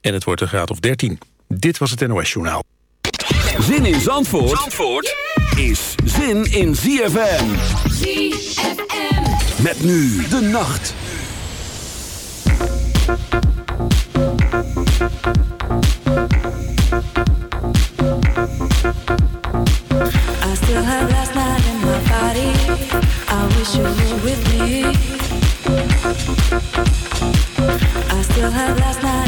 en het wordt een graad of 13. Dit was het NOS Journaal. Zin in Zandvoort, Zandvoort is zin in ZFM. ZFM. Met nu de nacht. still have last night in my body. I wish you were with me. I still have last night in my body.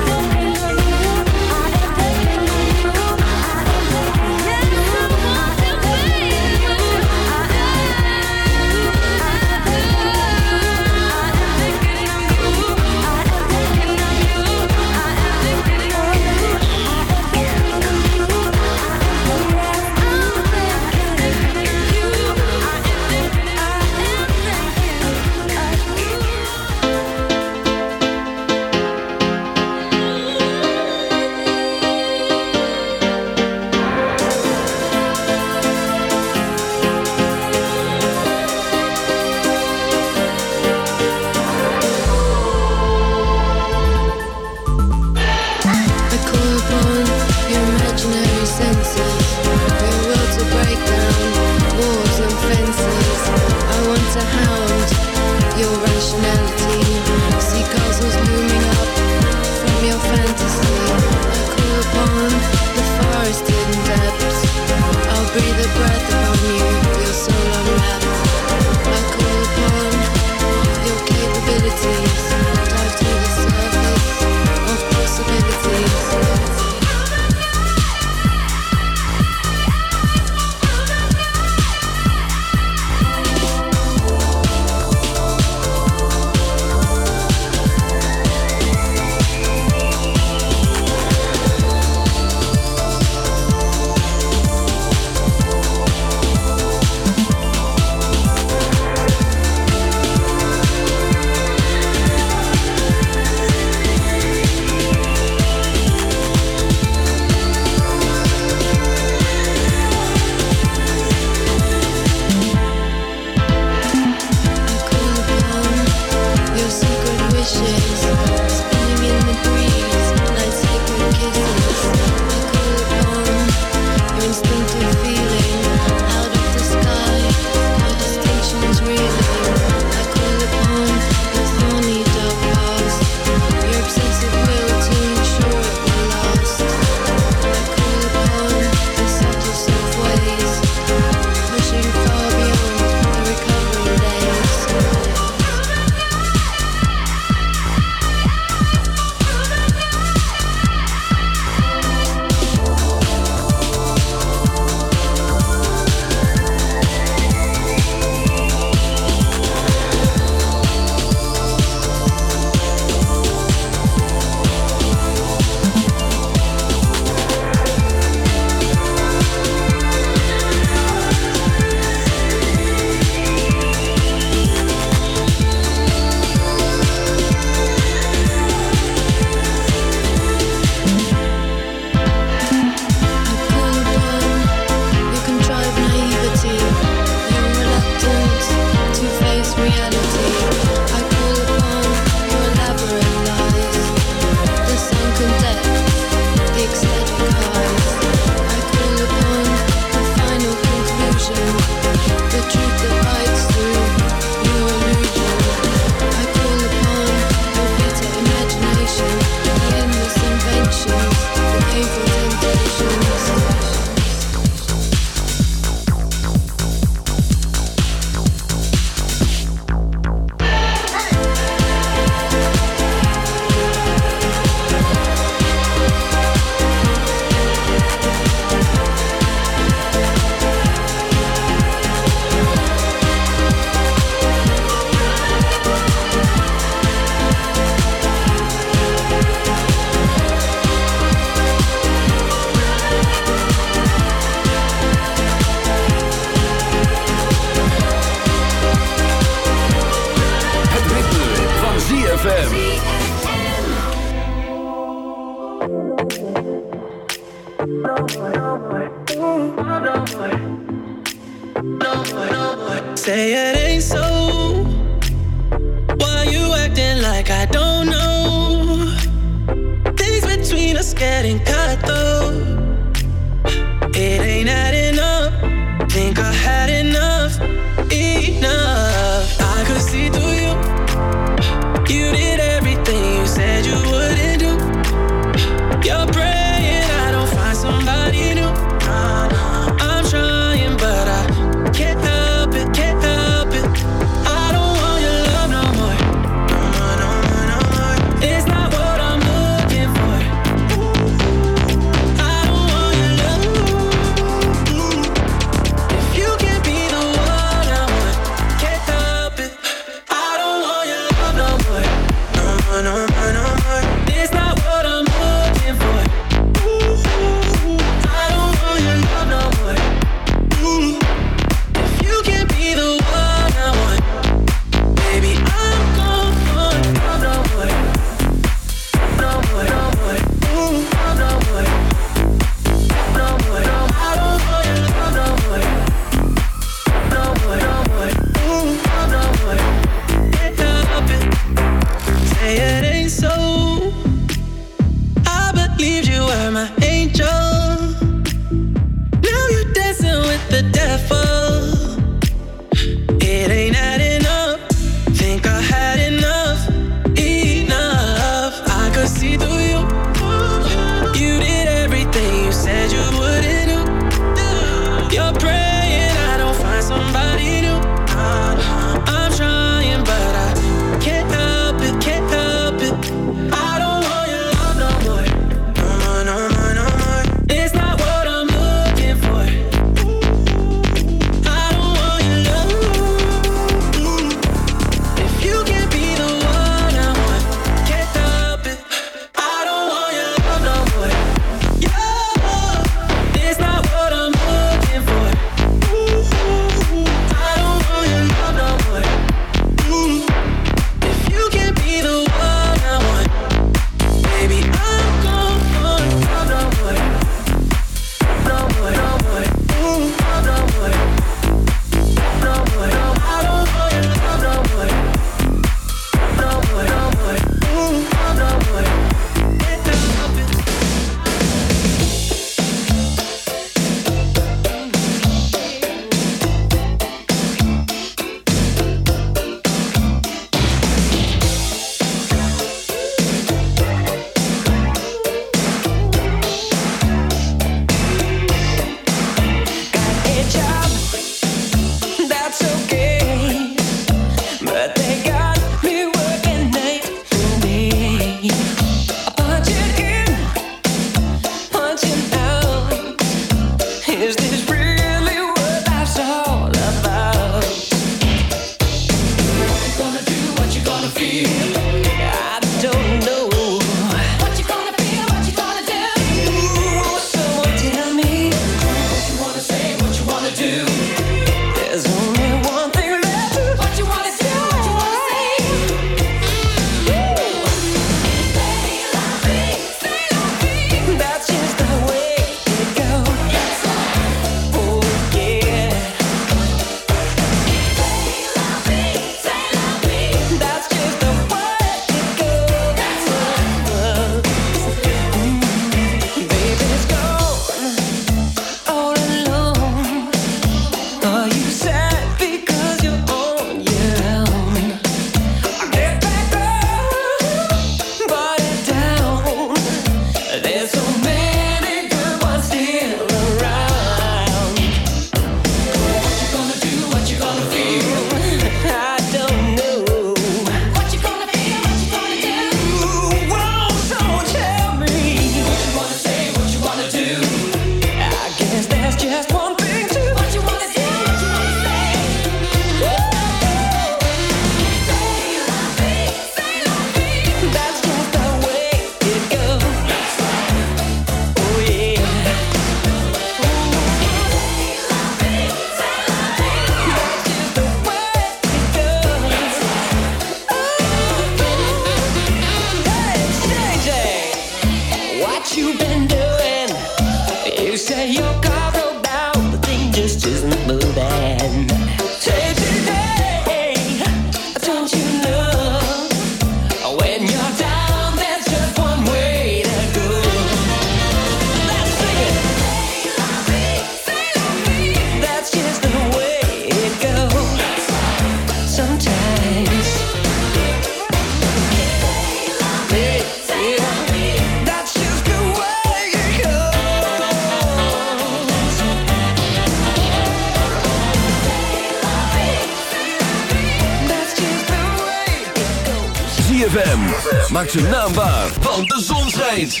zijn naam waar, want de zon schijnt.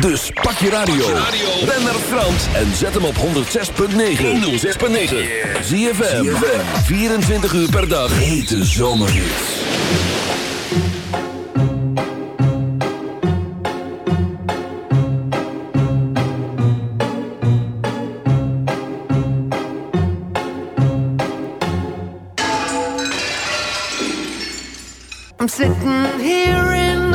Dus pak je radio, ren naar Frans en zet hem op 106.9. 106.9. Zie je 24 uur per dag. Hete zomerhits. I'm sitting here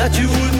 that you wouldn't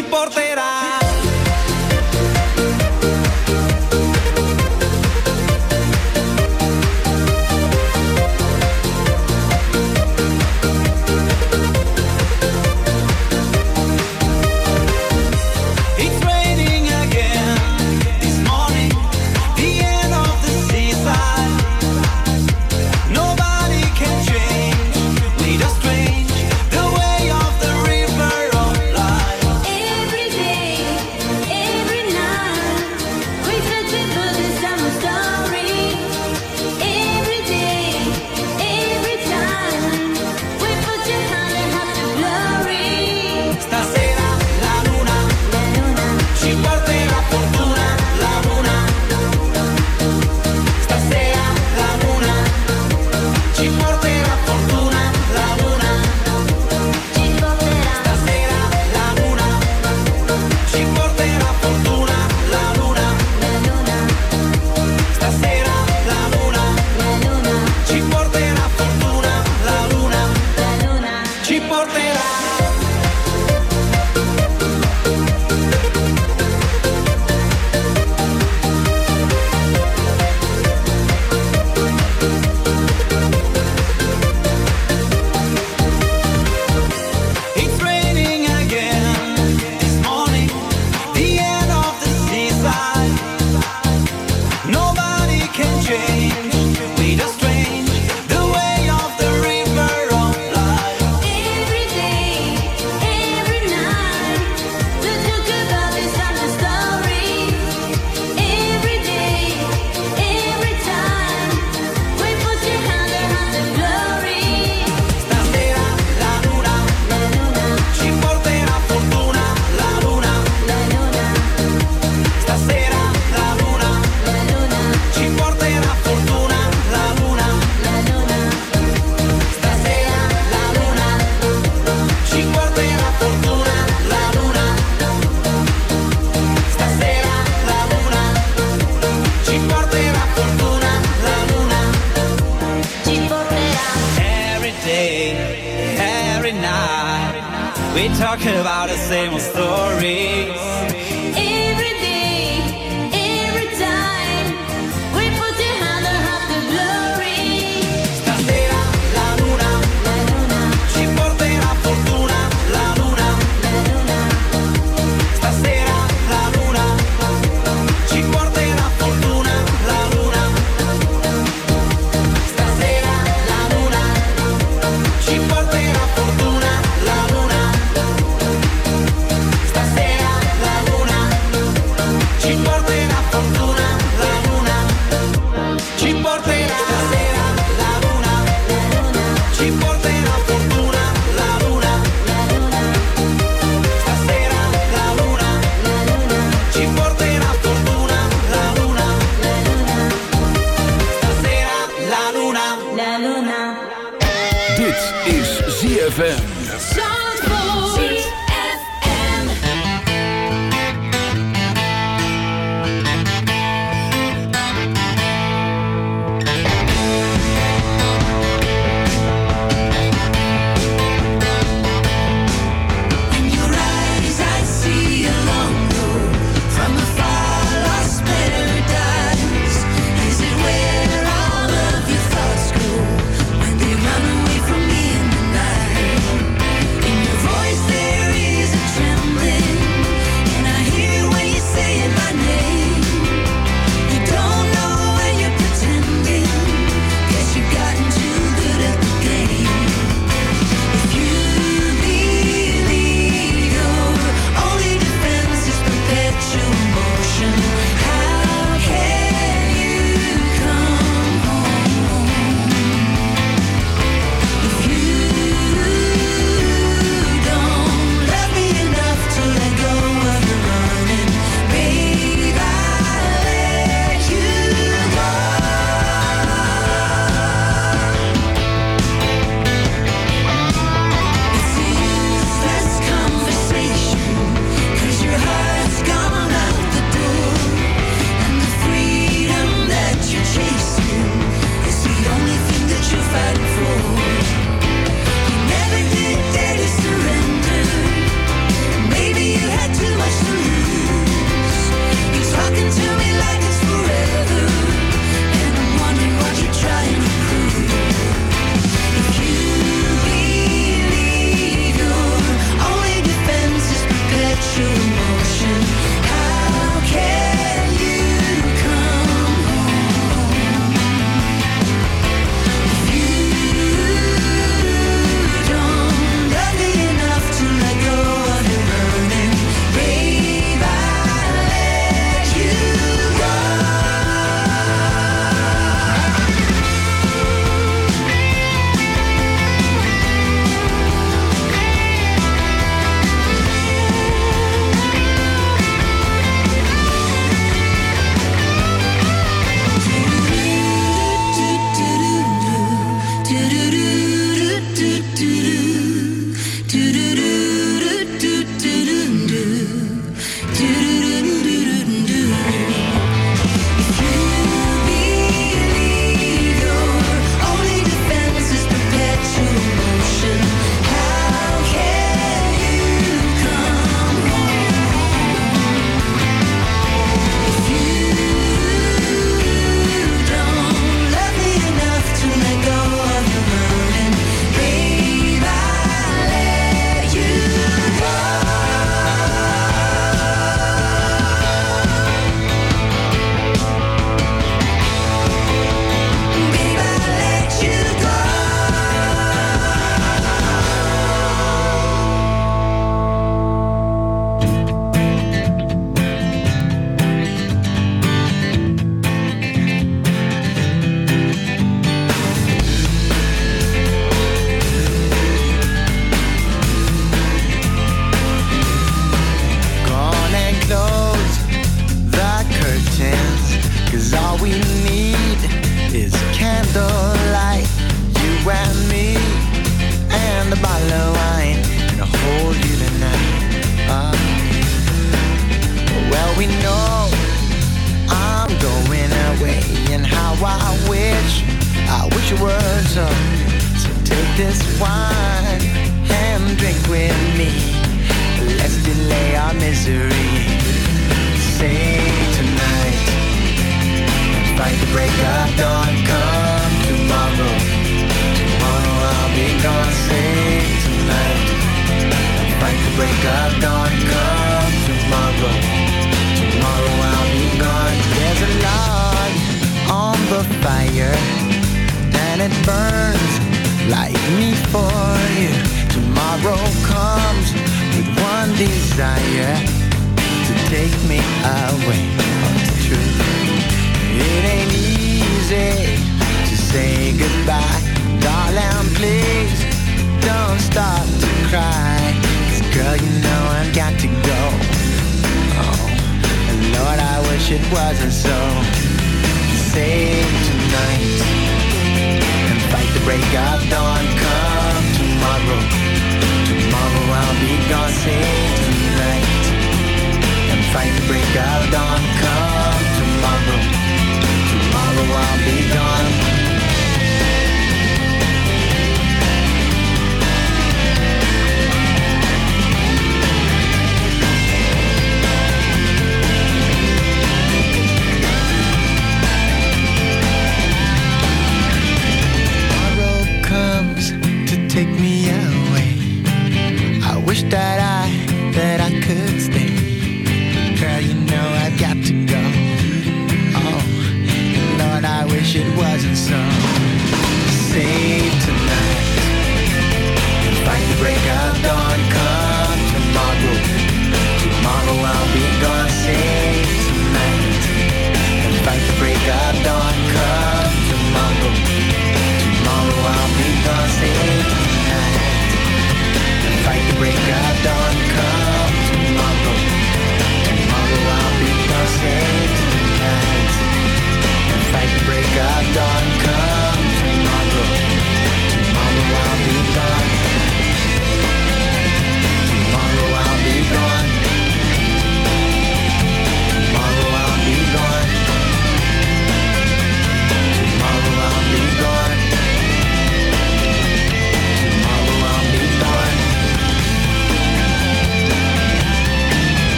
mi portera.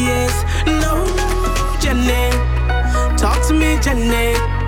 yes. No, Jenny. Talk to me, Jenny.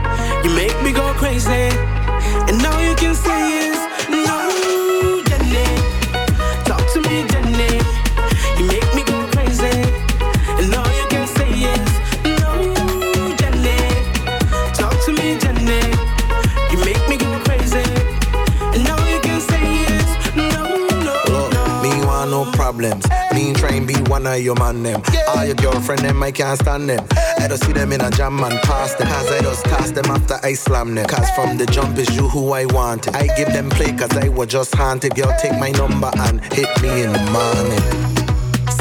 man or your man them. Yeah. All your girlfriend them, I can't stand them. Hey. I don't see them in a jam and pass them. Cause I just cast them after I slam them. Cause from the jump is you who I want. I give them play cause I was just haunted. Girl, take my number and hit me in the morning.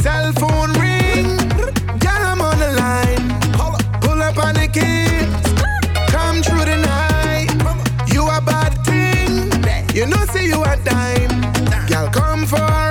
Cell phone ring, girl, I'm on the line. Pull up on the kids, come through the night. You a bad thing, you know see you a dime. Girl, come for